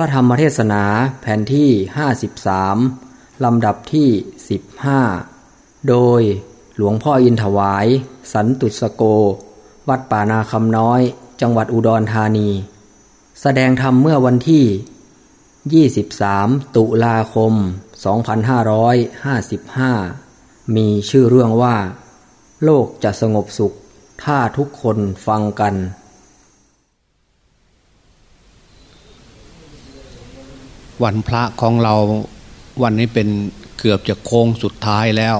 ระธรรมเทศนาแผ่นที่ 53 ลำดับที่ 15 โดยหลวงพ่ออินถวาย สันตุสโก วัดป่านาคำน้อย จังหวัดอุดรธานี แสดงธรรมเมื่อวันที่ 23 ตุลาคม 2555 มีชื่อเรื่องว่า โลกจะสงบสุข ถ้าทุกคนฟังกัน วันพระของเราวันนี้เป็นเกือบจะโค้งสุดท้ายแล้ว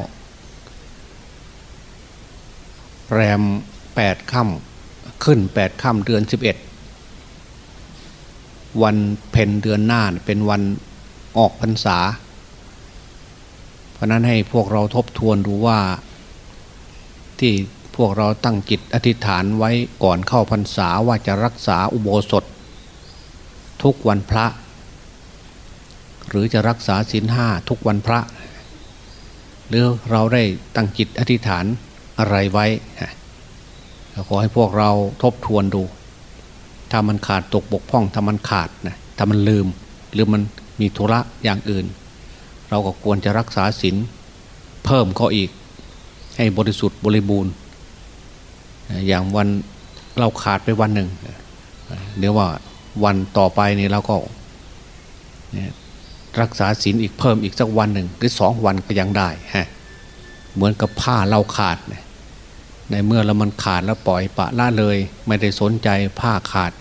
แรมแปดค่ำขึ้นแปดค่ำเดือนสิบเอ็ดวันเพ็ญเดือนหน้าเป็นวันออกพรรษา เพราะนั้นให้พวกเราทบทวนดูว่าที่พวกเราตั้งจิตอธิษฐานไว้ก่อนเข้าพรรษาว่าจะรักษาอุโบสถ ทุกวันพระ หรือจะรักษาศีลห้าทุกวันพระ หรือเราได้ตั้งจิตอธิษฐานอะไรไว้ขอให้พวกเราทบทวนดู ถ้ามันขาดตกบกพร่องถ้ามันขาดนะถ้ามันลืม หรือมันมีธุระอย่างอื่น เราก็ควรจะรักษาศีลเพิ่มเขาอีก ให้บริสุทธิ์บริบูรณ์ อย่างวันเราขาดไปวันหนึ่งเดี๋ยวว่าวันต่อไปนี่เราก็ รักษาศีลอีกเพิ่มอีกสักวันหนึ่งหรือสองวันก็ยังได้ฮะเหมือนกับผ้าเราขาด ในเมื่อเรามันขาดแล้วปล่อยปะละเลย ไม่ได้สนใจผ้าขาด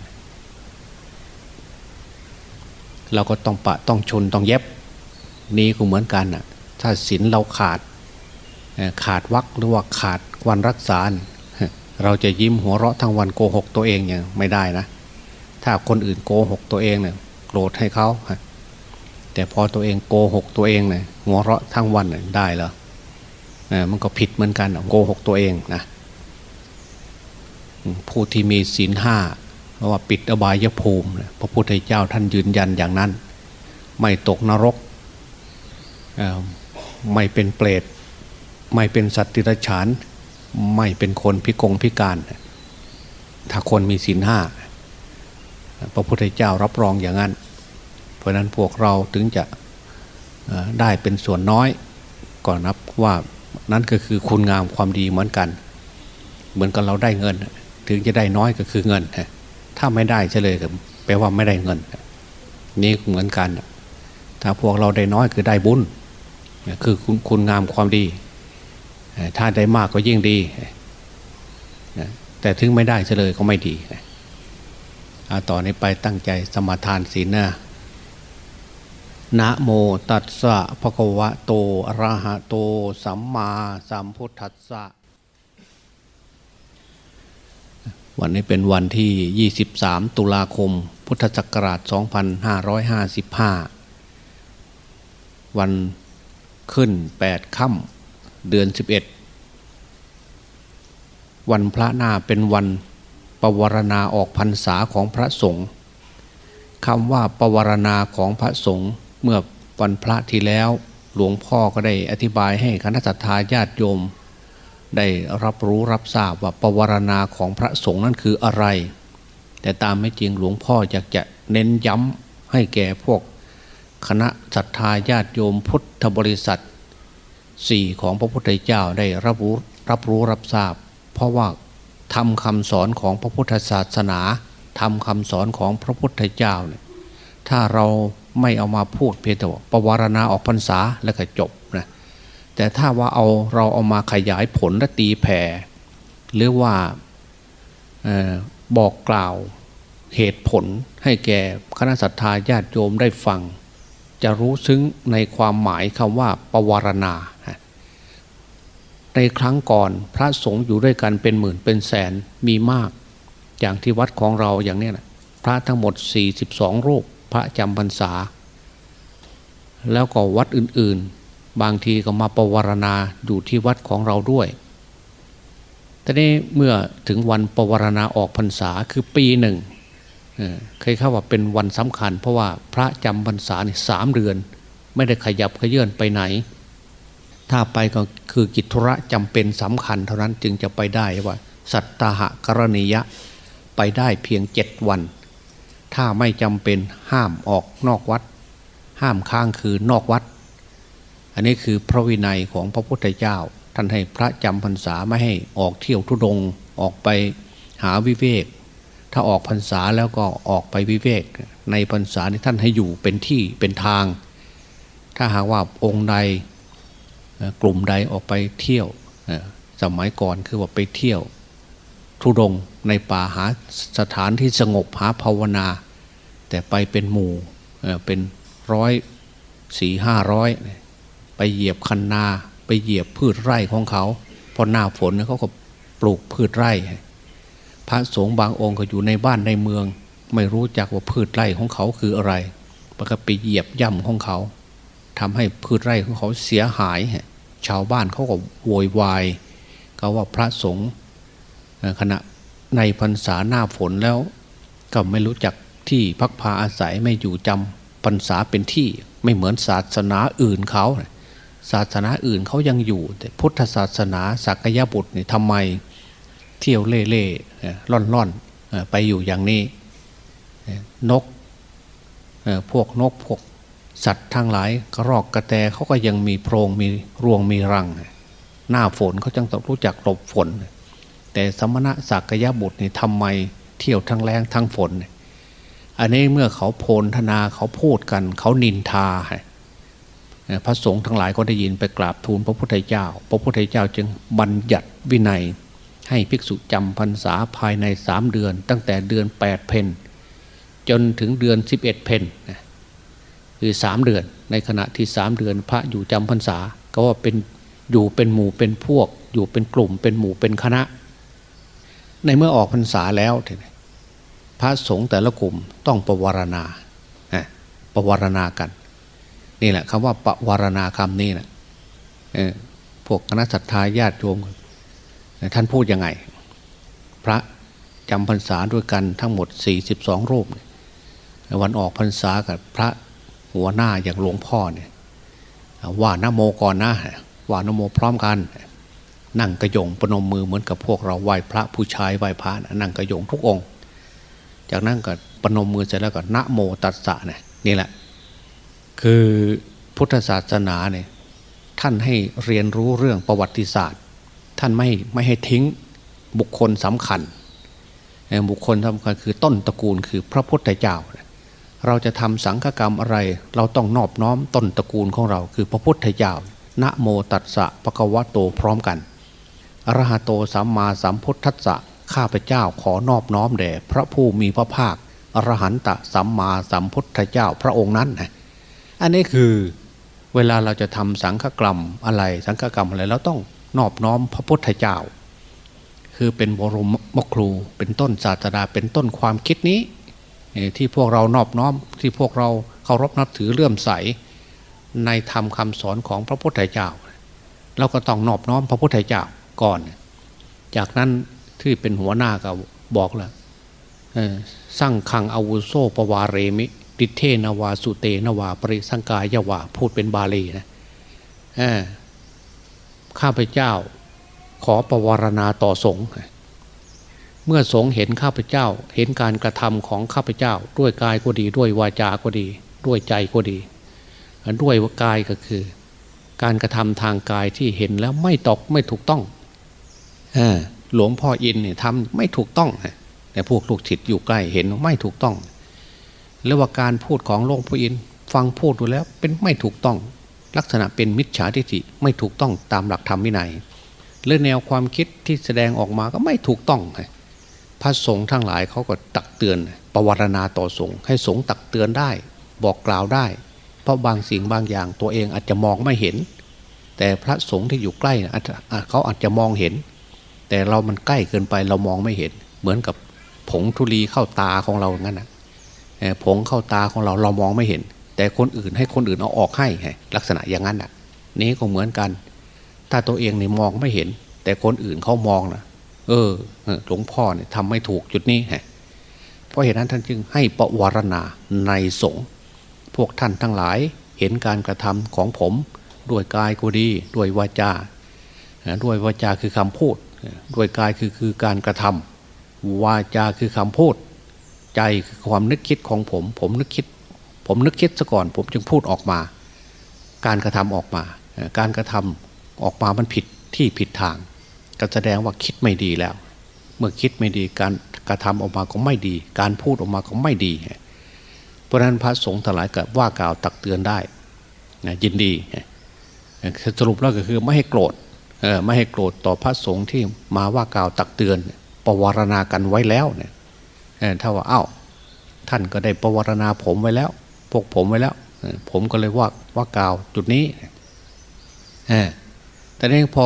เราก็ต้องปะต้องชนต้องเย็บ นี่ก็เหมือนกันอะถ้าศีลเราขาด ขาดวักหรือว่าขาดวันรักษา เราจะยิ้มหัวเราะทั้งวันโกหกตัวเองอย่างไม่ได้นะ ถ้าคนอื่นโกหกตัวเองเนี่ยโกรธให้เขา แต่พอตัวเองโกหกตัวเองเนี่ยหัวเราะทั้งวันนี่ยได้เหรอมันก็ผิดเหมือนกันโกหกตัวเองนะผู้ที่มีศีลห้าเพราะว่าปิดอบายภูมิพระพุทธเจ้าท่านยืนยันอย่างนั้น ไม่ตกนรกไม่เป็นเปรตไม่เป็นสัตว์ติรฉานไม่เป็นคนพิกงพิการ ถ้าคนมีศีลห้าพระพุทธเจ้ารับรองอย่างนั้น ราะนั้นพวกเราถึงจะได้เป็นส่วนน้อยก่อนนับว่านั้นก็คือคุณงามความดีเหมือนกัน เหมือนกับเราได้เงิน ถึงจะได้น้อยก็คือเงิน ถ้าไม่ได้เฉลยก็แปลว่าไม่ได้เงิน นี่เหมือนกัน ถ้าพวกเราได้น้อยคือได้บุญคือคุณคุณงามความดี ถ้าได้มากก็ยิ่งดี แต่ถึงไม่ได้เฉลยก็ไม่ดีต่อนนี้ไปตั้งใจสมาทานศีลนะ นะโมตัสสะภะคะวะโตอะระหะโต สัมมาสัมพุทธัสสะ วันนี้เป็นวันที่ 23 ตุลาคม พุทธศักราช 2555 วันขึ้น 8 ค่ำเดือน 11 วันพระหน้าเป็นวันปวารณาออกพรรษาของพระสงฆ์คำว่าปวารณาของพระสงฆ์ เมื่อวันพระที่แล้วหลวงพ่อก็ได้อธิบายให้คณะสัตยาญาติโยม ได้รับรู้รับทราบว่าปวารณาของพระสงฆ์นั้นคืออะไร แต่ตามไม่จริงหลวงพ่ออยากจะเน้นย้ำให้แก่พวก คณะศรัทธาญาติโยมพุทธบริษัทสี่ของพระพุทธเจ้าได้รับรู้รับรู้รับทราบ เพราะว่าทำคำสอนของพระพุทธศาสนาทำคำสอนของพระพุทธเจ้าเนี่ยถ้าเรา ไม่เอามาพูดเพียงแต่ว่าปวารณาออกพรรษาแล้วก็จบนะแต่ถ้าว่าเอาเราเอามาขยายผลและตีแผ่หรือว่าบอกกล่าวเหตุผลให้แก่คณะสัตยาญาติโยมได้ฟัง จะรู้ซึ้งในความหมายคำว่าปวารณา ในครั้งก่อนพระสงฆ์อยู่ด้วยกันเป็นหมื่นเป็นแสนมีมาก อย่างที่วัดของเราอย่างนี้นะพระทั้งหมด 42 รูป พระจำพรรษา แล้วก็วัดอื่นๆ บางทีก็มาประวารณาอยู่ที่วัดของเราด้วยแต่นี้เมื่อถึงวันประวารณาออกพรรษาคือปีหนึ่งเคยเข้าว่าเป็นวันสำคัญ เพราะว่าพระจำพรรษาเนี่ยสามเดือน ไม่ได้ขยับขยื่นไปไหน ถ้าไปก็คือกิจธุระจำเป็นสำคัญ เท่านั้นจึงจะไปได้ว่า สัตตาหะกรณียะไปได้เพียงเจ็ดวัน ถ้าไม่จำเป็นห้ามออกนอกวัด ห้ามค้างคืนนอกวัด อันนี้คือพระวินัยของพระพุทธเจ้า ท่านให้พระจำพรรษาไม่ให้ออกเที่ยวทุดงออกไปหาวิเวก ถ้าออกพรรษาแล้วก็ออกไปวิเวก ในพรรษาที่ท่านให้อยู่เป็นที่เป็นทาง ถ้าหากว่าองค์ใดกลุ่มใดออกไปเที่ยวสมัยก่อนคือว่าไปเที่ยว ทุดงในป่าหาสถานที่สงบหาภาวนา แต่ไปเป็นหมู่เป็นร้อยสี่ห้าร้อยไปเหยียบคันนา ไปเหยียบพืชไร่ของเขาพอหน้าฝนเขาก็ปลูกพืชไร่ พระสงฆ์บางองค์ก็อยู่ในบ้านในเมือง ไม่รู้จักว่าพืชไร่ของเขาคืออะไรมันก็ไปเหยียบย่ำของเขาทำให้พืชไร่ของเขาเสียหาย ชาวบ้านเขาก็โวยวายก็ว่าพระสงฆ์ ขณะในพรรษาหน้าฝนแล้ว ก็ไม่รู้จักที่พักพาอาศัยไม่อยู่จำพรรษาเป็นที่ไม่เหมือนศาสนาอื่นเขา ศาสนาอื่นเขายังอยู่ แต่พุทธศาสนาสักยบุตรนี่ทำไมเที่ยวเล่เล่ล่อนล่อนไปอยู่อย่างนี้ นกพวกนกพวกสัตว์ทั้งหลายกระรอกกระแตเขาก็ยังมีโพรงมีรวงมีรัง หน้าฝนเขาจังต้องรู้จักหลบฝน แต่สมณะสักยะบุตรนี่ทำไมเที่ยวทั้งแรงทั้งฝน อันนี้เมื่อเขาโพลธนาเขาพูดกัน เขานินทา พระสงฆ์ทั้งหลายก็ได้ยินไปกราบทูลพระพุทธเจ้า พระพุทธเจ้าจึงบัญญัติวินัย ให้ภิกษุจำพรรษาภายในสามเดือน ตั้งแต่เดือนแปดเพนจนถึงเดือนสิบเอ็ดเพนคือสามเดือน ในขณะที่สามเดือนพระอยู่จำพรรษาก็ว่าเป็นอยู่เป็นหมู่เป็นพวก อยู่เป็นกลุ่มเป็นหมู่เป็นคณะ ในเมื่อออกพรรษาแล้วพระสงฆ์แต่ละกลุ่มต้องประวารณาประวารณากัน นี่แหละคำว่าประวารณาคำนี้นะพวกคณะสัตยาญาติโยมท่านพูดยังไง พระจำพรรษาด้วยกันทั้งหมด 42 รูป วันออกพรรษากับพระหัวหน้าอย่างหลวงพ่อเนี่ยว่านโมก่อนนะว่านโมพร้อมกัน นั่งกระยงปนมมือเหมือนกับพวกเราไหว้พระผู้ชายไหว้พระนั่งกระยงทุกองค์ จากนั้นก็ปนมมือเสร็จแล้วก็นะโมตัสสะเนี่ยนี่แหละ คือพุทธศาสนาเนี่ยท่านให้เรียนรู้เรื่องประวัติศาสตร์ ท่านไม่ไม่ให้ทิ้งบุคคลสำคัญ บุคคลสำคัญคือต้นตระกูลคือพระพุทธเจ้า เราจะทำสังฆกรรมอะไร เราต้องนอบน้อมต้นตระกูลของเรา คือพระพุทธเจ้านะโมตัสสะปะกวะโตพร้อมกัน อรหะโตสัมมาสัมพุทธัสสะข้าพเจ้าขอนอบน้อมแด่พระผู้มีพระภาคอรหันตสัมมาสัมพุทธเจ้าพระองค์นั้นนะอันนี้คือเวลาเราจะทำสังฆกรรมอะไรสังฆกรรมอะไรเราต้องนอบน้อมพระพุทธเจ้า คือเป็นบรมมครูเป็นต้นศาสดาเป็นต้นความคิดนี้ ที่พวกเรานอบน้อมที่พวกเราเคารพนับถือเลื่อมใส ในธรรมคาสอนของพระพุทธเจ้าเราก็ต้องนอบน้อมพระพุทธเจ้า ก่อน จากนั้นที่เป็นหัวหน้าก็บอกแล้วสร้างคังอาวุโสปวาเรมิติเทนาวาสุเตนาวาปริสังกายาวาพูดเป็นบาลีนะข้าพเจ้าขอประวารณาต่อสงฆ์เมื่อสงฆ์เห็นข้าพเจ้า เห็นการกระทำของข้าพเจ้า ด้วยกายก็ดี ด้วยวาจาก็ดี ด้วยใจก็ดี ด้วยกายก็คือ การกระทำทางกายที่เห็นแล้วไม่ตกไม่ถูกต้อง หลวงพ่ออินเนี่ยทำไม่ถูกต้องแต่พวกลูกศิษย์อยู่ใกล้เห็นไม่ถูกต้อง แล้วว่าการพูดของหลวงพ่ออินฟังพูดดูแล้วเป็นไม่ถูกต้อง ลักษณะเป็นมิจฉาทิฏฐิไม่ถูกต้องตามหลักธรรมวินัยเรื่องแนวความคิดที่แสดงออกมาก็ไม่ถูกต้องพระสงฆ์ทั้งหลายเขาก็ตักเตือนประวัตนาต่อสงฆ์ให้สงฆ์ตักเตือนได้ บอกกล่าวได้ เพราะบางสิ่งบางอย่างตัวเองอาจจะมองไม่เห็น แต่พระสงฆ์ที่อยู่ใกล้เขาอาจจะมองเห็น แต่เรามันใกล้เกินไปเรามองไม่เห็น เหมือนกับผงธุลีเข้าตาของเรางั้นนะผงเข้าตาของเราเรามองไม่เห็น แต่คนอื่นให้คนอื่นเอาออกให้ลักษณะอย่างนั้นอะ นี้ก็เหมือนกัน ถ้าตัวเองเนี่ยมองไม่เห็น แต่คนอื่นเขามองนะเออหลวงพ่อเนี่ยทำไม่ถูกจุดนี้ฮะเพราะเหตุนั้นท่านจึงให้ประวารณาในสงฆ์พวกท่านทั้งหลายเห็นการกระทำของผม ด้วยกายก็ดี ด้วยวาจาด้วยวาจาคือคำพูด ด้วยกายคือคือการกระทำวาจาคือคำพูด ใจคือความนึกคิดของผม ผมนึกคิด ผมนึกคิดซะก่อน ผมจึงพูดออกมา การกระทำออกมา การกระทำออกมามันผิดที่ผิดทาง ก็แสดงว่าคิดไม่ดีแล้ว เมื่อคิดไม่ดีการกระทำออกมาก็ไม่ดี การพูดออกมาก็ไม่ดี เพราะนั้นพระสงฆ์ทั้งหลายก็ว่ากล่าวตักเตือนได้นะยินดีสรุปแล้วก็คือไม่ให้โกรธ ไม่ให้โกรธต่อพระสงฆ์ที่มาว่ากล่าวตักเตือนประวารณากันไว้แล้วเนี่ยถ้าว่าเอา้าท่านก็ได้ประวารณาผมไว้แล้ว พวกผมไว้แล้ว ผมก็เลยว่าว่ากล่าวจุดนี้แต่นี้พอ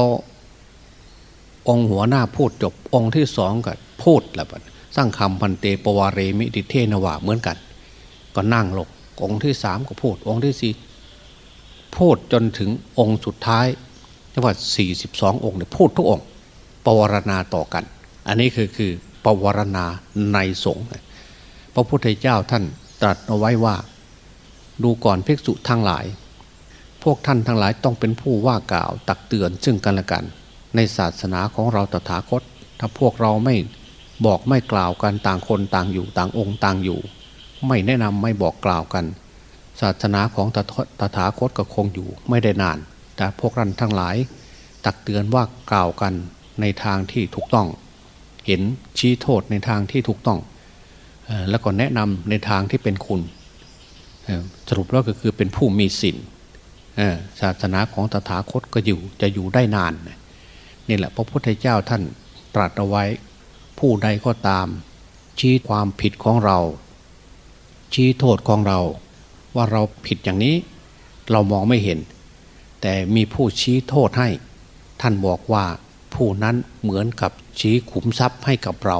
องค์หัวหน้าพูดจบองค์ที่สองก็พูดแล้วสร้างคำพันเตปวารมิดิเทนวาเหมือนกัน ก็นั่งลงองค์ที่สามก็พูด องค์ที่สี่พูดจนถึงองค์สุดท้าย จังหวัดสี่สิบสององค์เนี่ยพูดทุกองค์ปวารณาต่อกัน อันนี้คือคือปวารณาในสงฆ์พระพุทธเจ้าท่านตรัสเอาไว้ว่า ดูก่อนภิกษุทั้งหลาย พวกท่านทั้งหลายต้องเป็นผู้ว่ากล่าวตักเตือนซึ่งกันและกัน ในศาสนาของเราตถาคต ถ้าพวกเราไม่บอกไม่กล่าวกันต่างคนต่างอยู่ต่างองค์ต่างอยู่ ไม่แนะนำไม่บอกกล่าวกัน ศาสนาของตถาคตก็คงอยู่ไม่ได้นาน แต่พวกรันทั้งหลาย ตักเตือนว่ากล่าวกันในทางที่ถูกต้อง เห็นชี้โทษในทางที่ถูกต้อง แล้วก็แนะนำในทางที่เป็นคุณสรุปแล้วก็คือเป็นผู้มีศีลศาสนาของตถาคตก็อยู่จะอยู่ได้นานนี่แหละพระพุทธเจ้าท่านตรัสเอาไว้ ผู้ใดก็ตาม ชี้ความผิดของเรา ชี้โทษของเรา ว่าเราผิดอย่างนี้ เรามองไม่เห็น แต่มีผู้ชี้โทษให้ ท่านบอกว่าผู้นั้นเหมือนกับชี้ขุมทรัพย์ให้กับเรา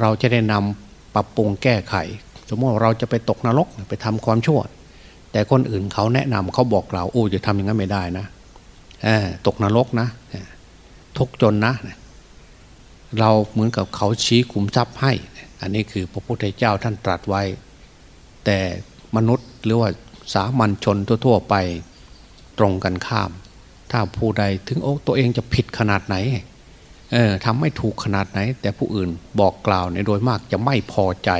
เราจะได้นำปรับปรุงแก้ไข สมมติเราจะไปตกนรกไปทำความชั่ว แต่คนอื่นเขาแนะนำเขาบอกเราโอ้จะทำอย่างนั้นไม่ได้นะตกนรกนะทุกจนนะ เราเหมือนกับเขาชี้ขุมทรัพย์ให้ อันนี้คือพระพุทธเจ้าท่านตรัสไว้ แต่มนุษย์หรือว่าสามัญชนทั่ว ๆ ไป ตรงกันข้าม ถ้าผู้ใดถึงโอ้ตัวเองจะผิดขนาดไหนเออทำไม่ถูกขนาดไหน แต่ผู้อื่นบอกกล่าวในโดยมากจะไม่พอใจ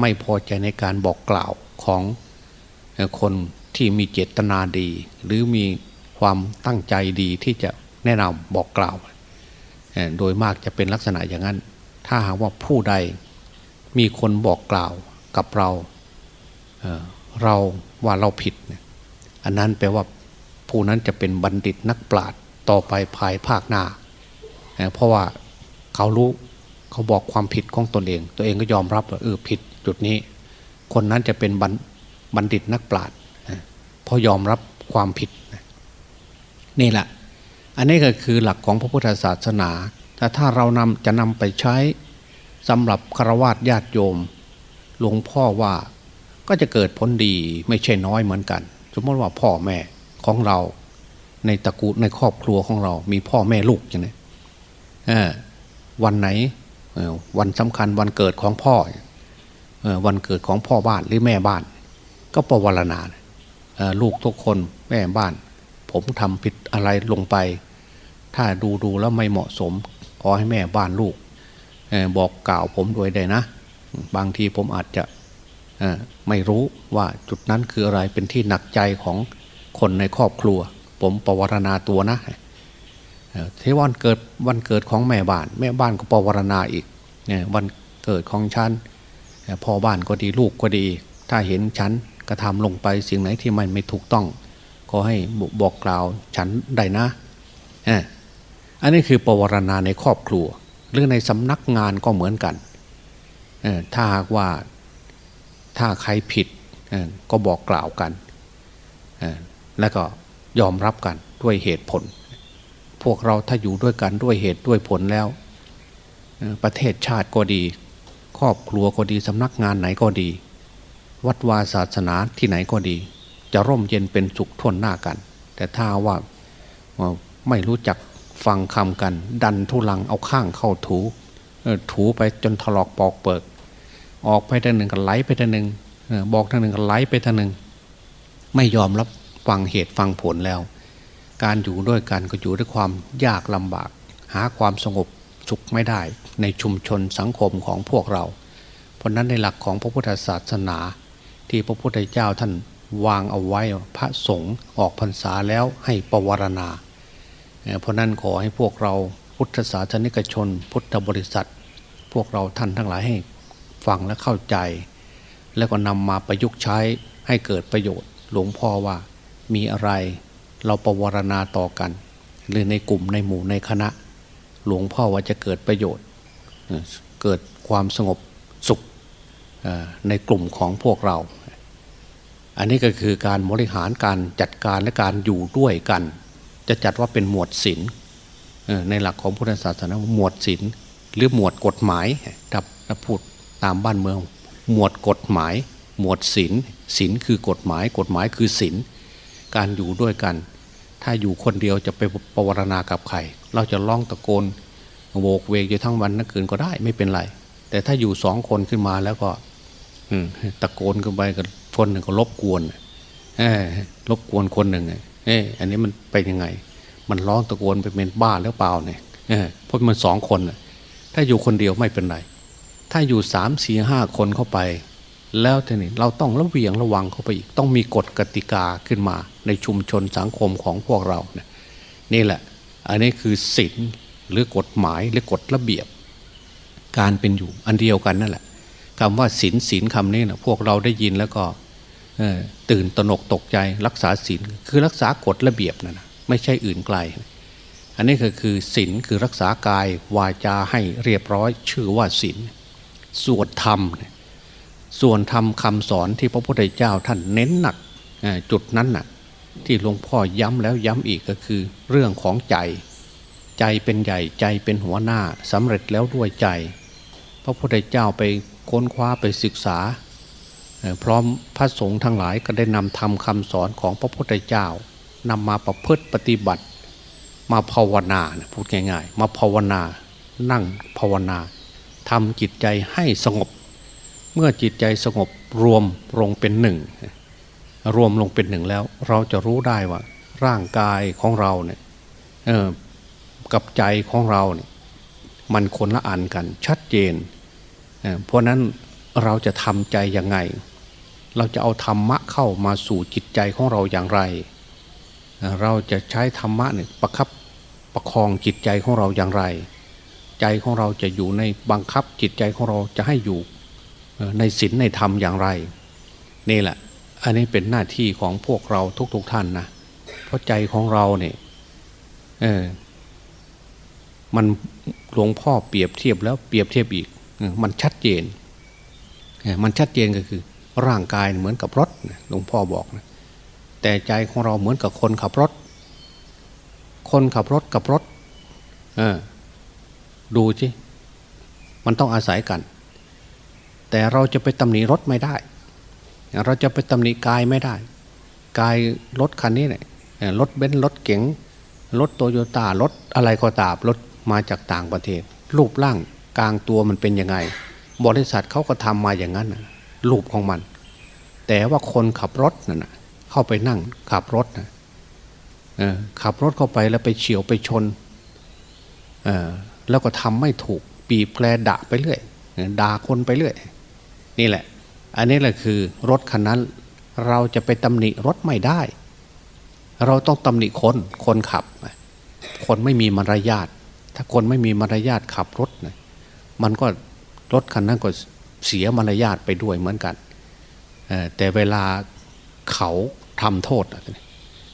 ไม่พอใจในการบอกกล่าวของคนที่มีเจตนาดี หรือมีความตั้งใจดีที่จะแนะนำบอกกล่าว โดยมากจะเป็นลักษณะอย่างนั้น ถ้าหากว่าผู้ใดมีคนบอกกล่าวกับเราเเราว่าเราผิด อันนั้นแปลว่าผู้นั้นจะเป็นบัณฑิตนักปราชญ์ต่อไปภายภาคหน้า เพราะว่าเขารู้เขาบอกความผิดของตนเอง ตัวเองก็ยอมรับว่าเออผิดจุดนี้ คนนั้นจะเป็นบัณฑิตนักปราชญ์เพราะยอมรับความผิดนี่แหละ อันนี้ก็คือหลักของพระพุทธศาสนาแต่ถ้าเรานำจะนำไปใช้สำหรับฆรวาสญาติโยม หลวงพ่อว่าก็จะเกิดผลดีไม่ใช่น้อยเหมือนกัน สมมติว่าพ่อแม่ของเรา ในตระกูลในครอบครัวของเรา มีพ่อแม่ลูกอย่างนี้วันไหนวันสำคัญวันเกิดของพ่อวันเกิดของพ่อบ้านหรือแม่บ้าน ก็ปวารณาลูกทุกคนแม่บ้าน ผมทำผิดอะไรลงไป ถ้าดูดูแล้วไม่เหมาะสม ขอให้แม่บ้านลูกบอกกล่าวผมด้วยได้นะ บางทีผมอาจจะ ไม่รู้ว่าจุดนั้นคืออะไรเป็นที่หนักใจของคนในครอบครัว ผมประวรณาตัวนะเทวันเกิดวันเกิดของแม่บ้าน แม่บ้านก็ประวรณาอีกเนี่ยวันเกิดของฉันพ่อบ้านก็ดีลูกก็ดี ถ้าเห็นฉันกระทำลงไปสิ่งไหนที่มันไม่ถูกต้องขอให้บอกกล่าวฉันได้นะอันนี้คือปวารณาในครอบครัว หรือในสำนักงานก็เหมือนกันถ้าหากว่า ถ้าใครผิดก็บอกกล่าวกัน แล้วก็ยอมรับกันด้วยเหตุผล พวกเราถ้าอยู่ด้วยกันด้วยเหตุด้วยผลแล้ว ประเทศชาติก็ดี ครอบครัวก็ดีสำนักงานไหนก็ดี วัดวาศาสนาที่ไหนก็ดี จะร่มเย็นเป็นสุขทนหน้ากัน แต่ถ้าว่าไม่รู้จักฟังคำกัน ดันทุลังเอาข้างเข้าถู ถูไปจนถลอกปอกเปิก ออกไปทางหนึ่งก็ไหลไปทางหนึ่งบอกทางหนึ่งก็ไหลไปทางหนึ่ง ไม่ยอมรับฟังเหตุฟังผลแล้ว การอยู่ด้วยกันก็อยู่ด้วยความยากลำบาก หาความสงบสุขไม่ได้ในชุมชนสังคมของพวกเรา เพราะราะนั้นในหลักของพระพุทธศาสนา ที่พระพุทธเจ้าท่านวางเอาไว้พระสงฆ์ออกพรรษาแล้วให้ปวารณา เพราะนั้นขอให้พวกเราพุทธศาสนิกชน พุทธบริษัท พวกเราท่านทั้งหลายให้ ฟังและเข้าใจ แล้วก็นำมาประยุกต์ใช้ให้เกิดประโยชน์ หลวงพ่อว่ามีอะไรเราประวารณาต่อกัน หรือในกลุ่มในหมู่ในคณะ หลวงพ่อว่าจะเกิดประโยชน์ เกิดความสงบสุขในกลุ่มของพวกเรา อันนี้ก็คือการบริหารการจัดการและการอยู่ด้วยกัน จะจัดว่าเป็นหมวดศีลในหลักของพุทธศาสนาหมวดศีลหรือหมวดกฎหมายถ้าพูด ตามบ้านเมือง หมวดกฎหมาย หมวดศีลศีลคือกฎหมาย กฎหมายคือศีลการอยู่ด้วยกัน ถ้าอยู่คนเดียวจะไปปวารณากับใคร เราจะร้องตะโกนโวกเวกอยู่ทั้งวันทั้งคืนก็ได้ไม่เป็นไร แต่ถ้าอยู่สองคนขึ้นมาแล้วก็ตะโกนกันไปกับคนหนึ่งก็รบกวนรบกวนคนหนึ่งเอออันนี้มันไปยังไง มันร้องตะโกนไปเป็นบ้าหรือเปล่าเนี่ยเพราะมันสองคนถ้าอยู่คนเดียวไม่เป็นไร ถ้าอยู่สามสี่ห้าคนเข้าไป แล้วทีนี้เราต้องระเวียงระวังเข้าไปอีก ต้องมีกฎกติกาขึ้นมา ในชุมชนสังคมของพวกเราเนี่ยนี่แหละ อันนี้คือศีลหรือกฎหมายหรือกฎระเบียบ การเป็นอยู่อันเดียวกันนั่นแหละคำว่าศีลศีลคำนี้นะพวกเราได้ยินแล้วก็ตื่นตระหนกตกใจรักษาศีลคือรักษากฎระเบียบนะนะไม่ใช่อื่นไกล อันนี้ก็คือศีลคือรักษากายวาจาให้เรียบร้อย ชื่อว่าศีล ส่วนธรรม ส่วนธรรมคำสอนที่พระพุทธเจ้าท่านเน้นหนักจุดนั้นน่ะที่หลวงพ่อย้ำแล้วย้ำอีกก็คือ เรื่องของใจ ใจเป็นใหญ่ใจเป็นหัวหน้าสำเร็จแล้วด้วยใจ พระพุทธเจ้าไปค้นคว้าไปศึกษา พร้อมพระสงฆ์ทั้งหลายก็ได้นำทำคำสอนของพระพุทธเจ้านำมาประพฤติปฏิบัติ มาภาวนาพูดง่ายๆ มาภาวนา นั่งภาวนา ทำจิตใจให้สงบ เมื่อจิตใจสงบรวมลงเป็นหนึ่ง รวมลงเป็นหนึ่งแล้ว เราจะรู้ได้ว่า ร่างกายของเราเนี่ยกับใจของเราเนี่ยมันคนละอันกันชัดเจนเพราะนั้นเราจะทำใจยังไง เราจะเอาธรรมะเข้ามาสู่จิตใจของเราอย่างไร เราจะใช้ธรรมะเนี่ยประคับประคองจิตใจของเราอย่างไร ใจของเราจะอยู่ในบังคับจิตใจของเราจะให้อยู่ในศีลในธรรมอย่างไร นี่แหละ อันนี้เป็นหน้าที่ของพวกเราทุกๆทท่านนะเพราะใจของเราเนี่ยมันหลวงพ่อเปรียบเทียบแล้วเปรียบเทียบอีก มันชัดเจน มันชัดเจนก็คือ ร่างกายเหมือนกับรถหลวงพ่อบอกนะแต่ใจของเราเหมือนกับคนขับรถ คนขับรถกับรถ เออ ดูสิมันต้องอาศัยกัน แต่เราจะไปตำหนิรถไม่ได้ เราจะไปตำหนิกายไม่ได้ กายรถคันนี้เนี่ยรถเบนซ์รถเก๋งรถโตโยต้ารถอะไรก็ตามรถมาจากต่างประเทศ รูปร่างกลางตัวมันเป็นยังไง บริษัทเขาก็ทำมาอย่างนั้นรูปของมัน แต่ว่าคนขับรถนั่นเข้าไปนั่งขับรถนะขับรถเข้าไปแล้วไปเฉียวไปชน แล้วก็ทำไม่ถูกปีแปรด่าไปเรื่อยด่าคนไปเรื่อย นี่แหละ อันนี้แหละคือรถคันนั้นเราจะไปตำหนิรถไม่ได้ เราต้องตำหนิคนคนขับ คนไม่มีมารยาทถ้าคนไม่มีมารยาทขับรถนะมันก็รถคันนั้นก็เสียมารยาทไปด้วยเหมือนกันแต่เวลาเขาทำโทษ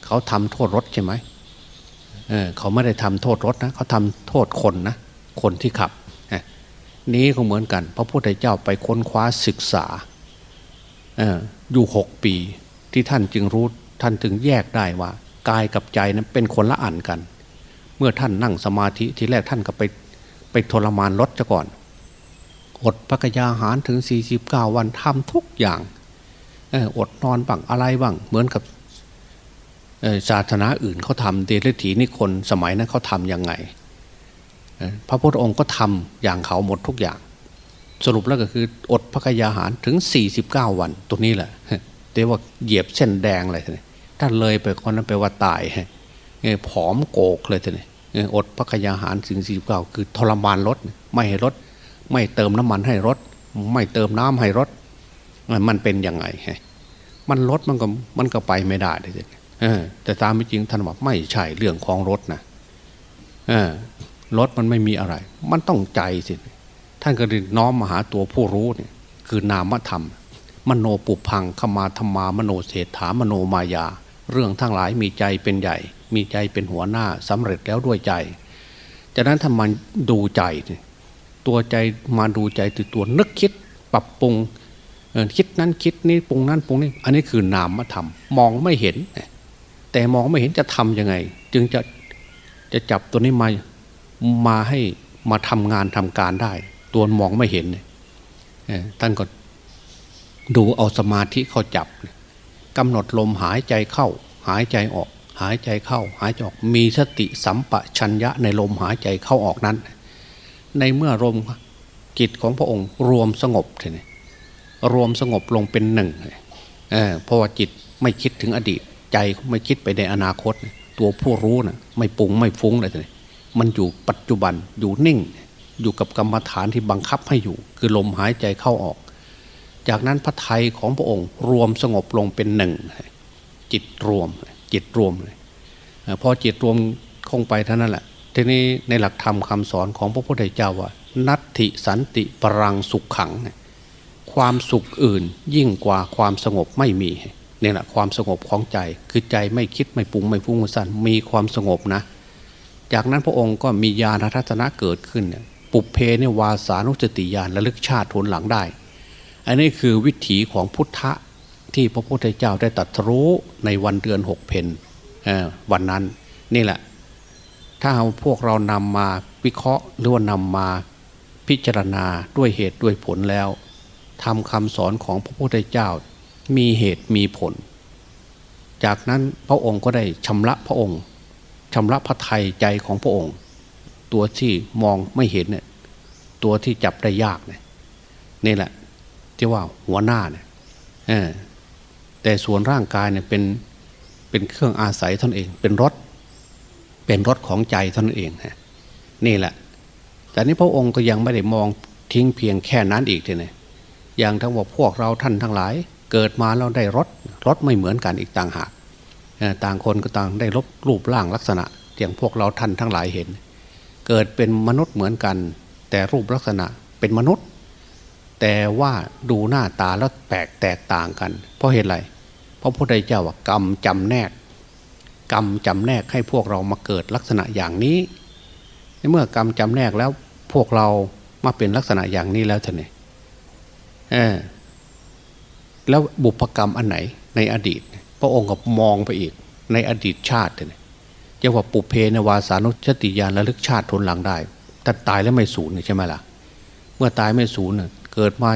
เขาทำโทษรถใช่ไหม เขาไม่ได้ทำโทษรถนะเขาทำโทษคนนะคนที่ขับ นี้ก็เหมือนกัน พระพุทธเจ้าไปค้นคว้าศึกษาอยู่หกปีที่ท่านจึงรู้ท่านถึงแยกได้ว่ากายกับใจนั้นเป็นคนละอันกัน เมื่อท่านนั่งสมาธิทีแรกท่านก็ไปไปทรมานรถซะก่อนอดพักยาหารถึง 49 วันทำทุกอย่างอดนอนบ้างอะไรบ้างเหมือนกับ ศาสนาอื่นเขาทำเดลิถีนี่คนสมัยนั้นเขาทำยังไง พระพุทธองค์ก็ทำอย่างเขาหมดทุกอย่าง สรุปแล้วก็คืออดพักยาหารถึง 49 วันตัวนี้แหละเรียกว่าเหยียบเส้นแดงเลยท่านเลยไปคนนั้นไปว่าตายผอมโกกเลยทีนี้อดพักยาหารสิ่งสี่เก่าคือทรมานรถไม่ให้รถ ไม่เติมน้ำมันให้รถ ไม่เติมน้ำให้รถ มันเป็นยังไงมันรถมันก็มันก็ไปไม่ได้เลย แต่ตามจริงท่านบอกไม่ใช่เรื่องของรถนะรถมันไม่มีอะไร มันต้องใจสิท่านก็เลยน้อมมาหาตัวผู้รู้เนี่ย คือนามธรรม มโนปุพังขมาธรรมามโนเศรษฐามโนมายา เรื่องทั้งหลายมีใจเป็นใหญ่ มีใจเป็นหัวหน้าสำเร็จแล้วด้วยใจ จากนั้นถ้ามันดูใจตัวใจมาดูใจติดตัวนึกคิดปรับปรุงคิดนั้นคิดนี้ปรุงนั้นปรุงนี้ อันนี้คือนามธรรมมองไม่เห็น แต่มองไม่เห็นจะทํำยังไง จึงจะจะจับตัวนี้มามาให้มาทำงานทำการได้ ตัวมองไม่เห็นท่านก็ดูเอาสมาธิเขาจับกำหนดลมหายใจเข้า หายใจออก หายใจเข้า หายใจออกมีสติสัมปชัญญะในลมหายใจเข้าออกนั้น ในเมื่อลมจิตของพระองค์รวมสงบทีนี้รวมสงบลงเป็นหนึ่งเพราะว่าจิตไม่คิดถึงอดีต ใจไม่คิดไปในอนาคต ตัวผู้รู้นะ่ะไม่ปุงไม่ฟุ้งเลยมันอยู่ปัจจุบันอยู่นิ่ง อยู่กับกรรมฐานที่บังคับให้อยู่ คือลมหายใจเข้าออก จากนั้นพระไทยของพระองค์รวมสงบลงเป็นหนึ่ง จิตรวมจิตรวมเลยพอจิตรวมคงไปเท่านั้นแหละทีนี้ในหลักธรรมคาสอนของพระพุทธเจ้าว่า นัตถิสันติปรังสุขขัง ความสุขอื่นยิ่งกว่าความสงบไม่มี เนี่ยแหละความสงบของใจ คือใจไม่คิดไม่ปรุงไม่ฟุ้งซ่านมีความสงบนะ จากนั้นพระองค์ก็มีญาณทัศนะเกิดขึ้นเนี่ยปุเพเนี่ยวาสานุสติญาณระลึกชาติทนหลังได้ อันนี้คือวิถีของพุทธะที่พระพุทธเจ้าได้ตัดรู้ในวันเดือนหกเพนวันนั้นนี่แหละ ถ้าเอาพวกเรานำมาวิเคราะห์หรือว่านำมาพิจารณาด้วยเหตุด้วยผลแล้วทำคำสอนของพระพุทธเจ้า มีเหตุมีผล จากนั้นพระองค์ก็ได้ชำระพระองค์ชำระพระไทยใจของพระองค์ ตัวที่มองไม่เห็นเนี่ยตัวที่จับได้ยากเนี่ยนี่แหละที่ว่าหัวหน้าเนี่ยแต่ส่วนร่างกายเนี่ยเป็นเป็นเครื่องอาศัยท่านเอง เป็นรถ เป็นรถของใจท่านเองนี่แหละ แต่นี้พระองค์ก็ยังไม่ได้มองทิ้งเพียงแค่นั้นอีกทีเนี่ยอย่างทั้งว่าพวกเราท่านทั้งหลาย เกิดมาเราได้รถรถไม่เหมือนกันอีกต่างหากต่างคนก็ต่างได้ลบรูปร่างลักษณะอย่างพวกเราท่านทั้งหลายเห็น เกิดเป็นมนุษย์เหมือนกัน แต่รูปลักษณะเป็นมนุษย์ แต่ว่าดูหน้าตาแล้วแปลกแตกต่างกัน เพราะเหตุไรเพราะพระพุทธเจ้าว่ากรรมจำแนก กรรมจำแนกให้พวกเรามาเกิดลักษณะอย่างนี้เมื่อกรรมจำแนกแล้วพวกเรามาเป็นลักษณะอย่างนี้แล้วท่านเนี่ย แล้วบุพกรรมอันไหนในอดีต พระองค์ก็มองไปอีกในอดีตชาติเนี่ยจะว่าปุเพนวาสานุชติยานระลึกชาติทนหลังได้แต่ตายแล้วไม่สูญใช่ไหมล่ะ เมื่อตายไม่สูญเกิดมา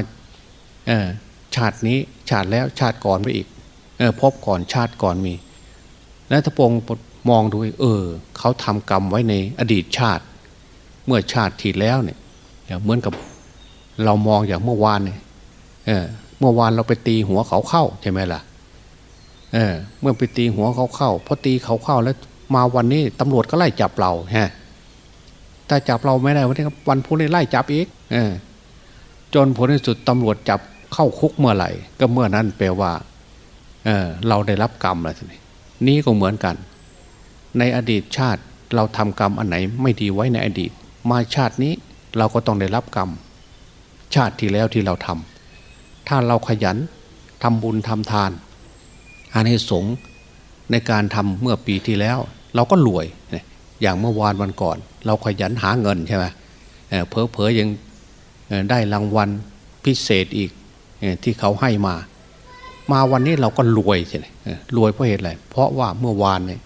ชาตินี้ชาติแล้วชาติก่อนไปอีกอพบก่อนชาติก่อนมี แล้วถ้าพงมองดูเออ เขาทำกรรมไว้ในอดีตชาติ เมื่อชาติที่แล้วเนี่ยเหมือนกับเรามองอย่างเมื่อวานเนี่ย เมื่อวานเราไปตีหัวเขาเข้าใช่ไหมล่ะเออเมื่อไปตีหัวเขาเข้าพอตีเขาเข้าแล้วมาวันนี้ตำรวจก็ไล่จับเราฮะถ้าจับเราไม่ได้วันนี้วันพุธนี้ไล่จับอีกเออจนผลในสุดตำรวจจับเข้าคุกเมื่อไหร่ ก็เมื่อนั้นแปลว่าเออเราได้รับกรรมแล้วทีนี้นี่ก็เหมือนกัน ในอดีตชาติเราทำกรรมอันไหนไม่ดีไว้ในอดีต มาชาตินี้เราก็ต้องได้รับกรรม ชาติที่แล้วที่เราทำ ถ้าเราขยันทำบุญทำทานอานิสงส์ในการทำเมื่อปีที่แล้ว เราก็รวยอย่างเมื่อวานวันก่อน เราขยันหาเงินใช่ไหมเพอเพอยังได้รางวัลพิเศษอีกที่เขาให้มา มาวันนี้เราก็รวยใช่ไหมรวยเพราะเหตุอะไรเพราะว่าเมื่อวานเนี่ย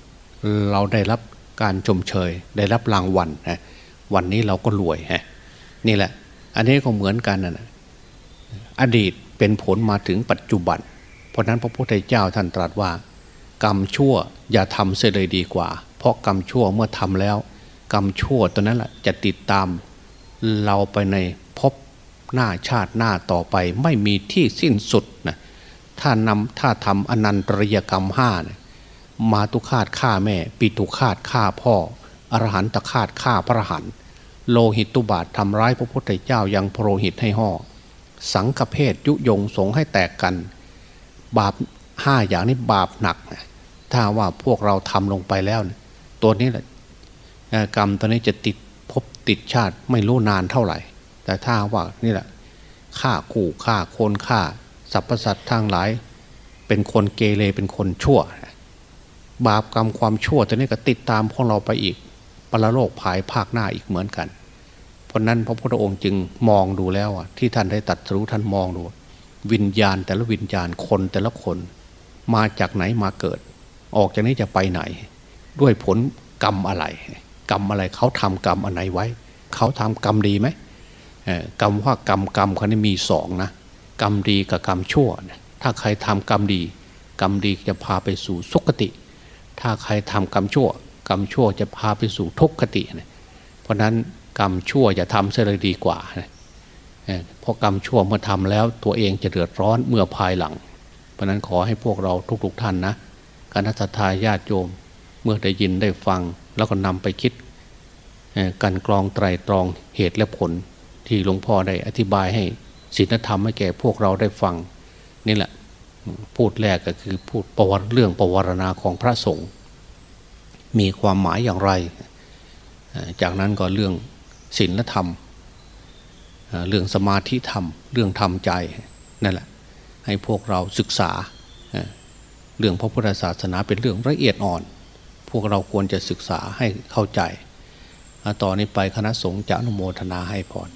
เราได้รับการชมเชย ได้รับรางวัลวันนี้เราก็รวยฮะนี่แหละ อันนี้ก็เหมือนกันนะอดีต เป็นผลมาถึงปัจจุบัน เพราะนั้นพระพุทธเจ้าท่านตรัสว่า กรรมชั่วอย่าทำเสียเลยดีกว่า เพราะกรรมชั่วเมื่อทำแล้ว กรรมชั่วตัวนั้นแหละจะติดตาม เราไปในพบหน้าชาติหน้าต่อไปไม่มีที่สิ้นสุดนะถ้านำถ้าทำอนันตริยกรรมห้านี่ยมาตุคาตฆ่าแม่ ปิตุคาตฆ่าพ่ออรหันตคาตฆ่าพระหันโลหิตตุบาททำร้ายพระพุทธเจ้ายังโปรหิตให้ห่อ สังฆเพศยุยงสงให้แตกกัน บาปห้าอย่างนี้บาปหนัก ถ้าว่าพวกเราทำลงไปแล้ว ตัวนี้แหละกรรมตัวนี้จะติดพบติดชาติไม่รู้นานเท่าไหร่ แต่ถ้าว่านี่แหละฆ่าขู่ฆ่าคนฆ่าสรรพสัตว์ทางหลาย เป็นคนเกเรเป็นคนชั่ว บาปกรรมความชั่วตัวนี้ก็ติดตามพวกเราไปอีกปรโลกภายภาคหน้าอีกเหมือนกัน เพราะนั้นพระพุทธองค์จึงมองดูแล้วที่ท่านได้ตัดรู้ท่านมองดู วิญญาณแต่ละวิญญาณคนแต่ละคน มาจากไหนมาเกิด ออกจากนี้จะไปไหน ด้วยผลกรรมอะไร กรรมอะไรเขาทำกรรมอันไหนไว้ เขาทำกรรมดีไหมกรรมว่ากรรมกรรมเขานี่มีสองนะกรรมดีกับกรรมชั่ว ถ้าใครทำกรรมดี กรรมดีจะพาไปสู่สุคติ ถ้าใครทำกรรมชั่ว กรรมชั่วจะพาไปสู่ทุกขติ เพราะนั้น กรรมชั่วจะทำเสียเลยดีกว่าเพราะกรรมชั่วเมื่อทำแล้วตัวเองจะเดือดร้อนเมื่อภายหลัง เพราะนั้นขอให้พวกเราทุกๆทท่านนะคณะทาญาติโยมเมื่อได้ยินได้ฟังแล้วก็นำไปคิดกันกรองไตรตรองเหตุและผล ที่หลวงพ่อได้อธิบายให้ศีลธรรมให้แก่พวกเราได้ฟัง นี่แหละพูดแรกก็คือพูดประวัติเรื่องประวรณาของพระสงฆ์มีความหมายอย่างไร จากนั้นก็เรื่อง ศีลธรรม เรื่องสมาธิธรรม เรื่องธรรมใจนั่นแหละให้พวกเราศึกษาเรื่องพระพุทธศาสนาเป็นเรื่องละเอียดอ่อน พวกเราควรจะศึกษาให้เข้าใจ ต่อนนี้ไปคณะสงฆ์จะอนุโมทนาให้พร